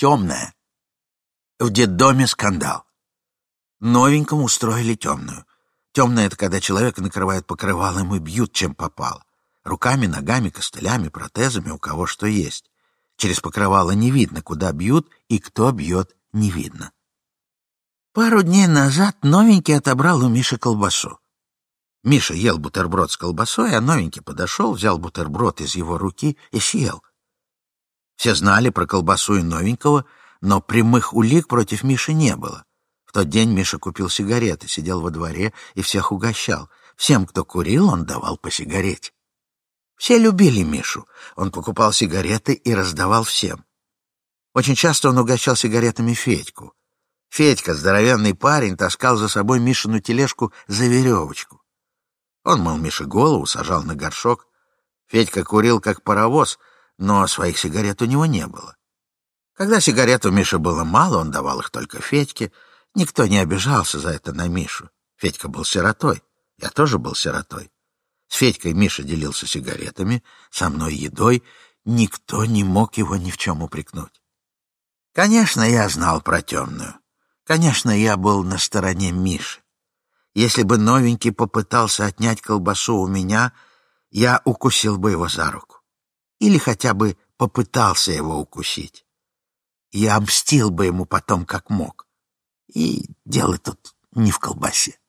темная. В детдоме скандал. Новенькому устроили темную. Темная — это когда человека накрывают покрывалом и бьют, чем попало. Руками, ногами, костылями, протезами, у кого что есть. Через покрывало не видно, куда бьют, и кто бьет, не видно. Пару дней назад новенький отобрал у Миши колбасу. Миша ел бутерброд с колбасой, а новенький подошел, взял бутерброд из его руки и съел. Все знали про колбасу и новенького, но прямых улик против Миши не было. В тот день Миша купил сигареты, сидел во дворе и всех угощал. Всем, кто курил, он давал по сигарете. Все любили Мишу. Он покупал сигареты и раздавал всем. Очень часто он угощал сигаретами Федьку. Федька, здоровенный парень, таскал за собой Мишину тележку за веревочку. Он мыл Мише голову, сажал на горшок. Федька курил, как паровоз, но своих сигарет у него не было. Когда сигарет у Миши было мало, он давал их только Федьке. Никто не обижался за это на Мишу. Федька был сиротой. Я тоже был сиротой. С Федькой Миша делился сигаретами, со мной едой. Никто не мог его ни в чем упрекнуть. Конечно, я знал про темную. Конечно, я был на стороне Миши. Если бы новенький попытался отнять колбасу у меня, я укусил бы его за руку. Или хотя бы попытался его укусить. Я мстил бы ему потом как мог. И дело тут не в колбасе.